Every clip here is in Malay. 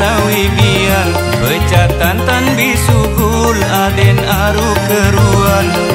sawi bian Pecatan tan bisugul aden aru keruan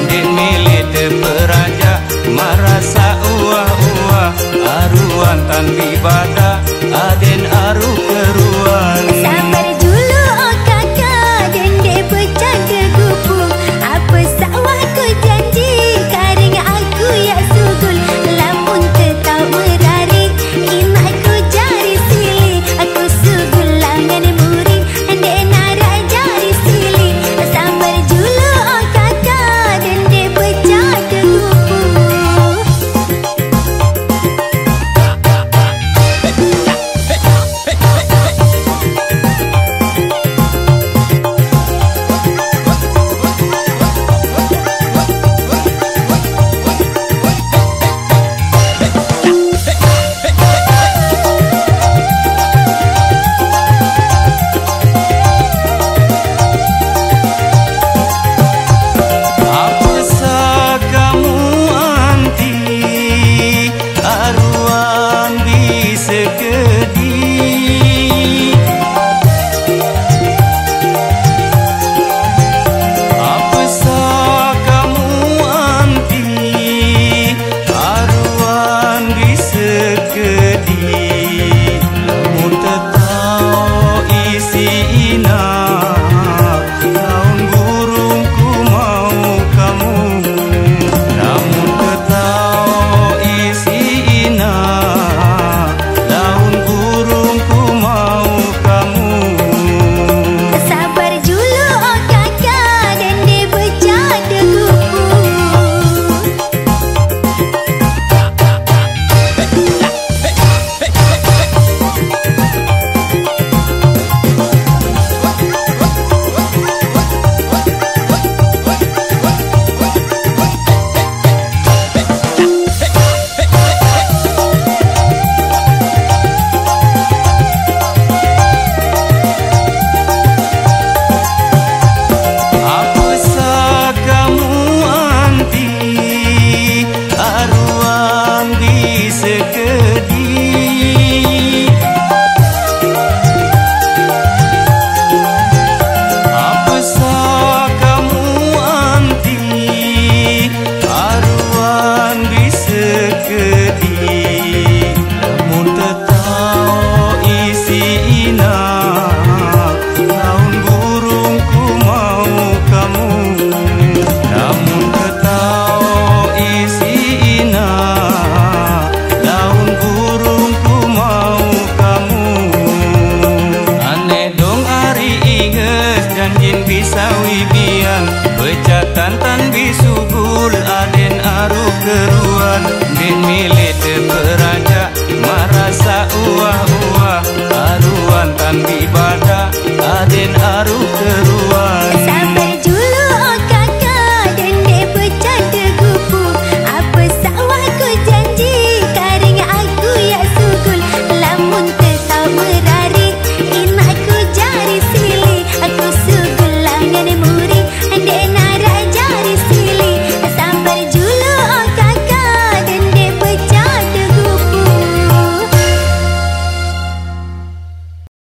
कैसे के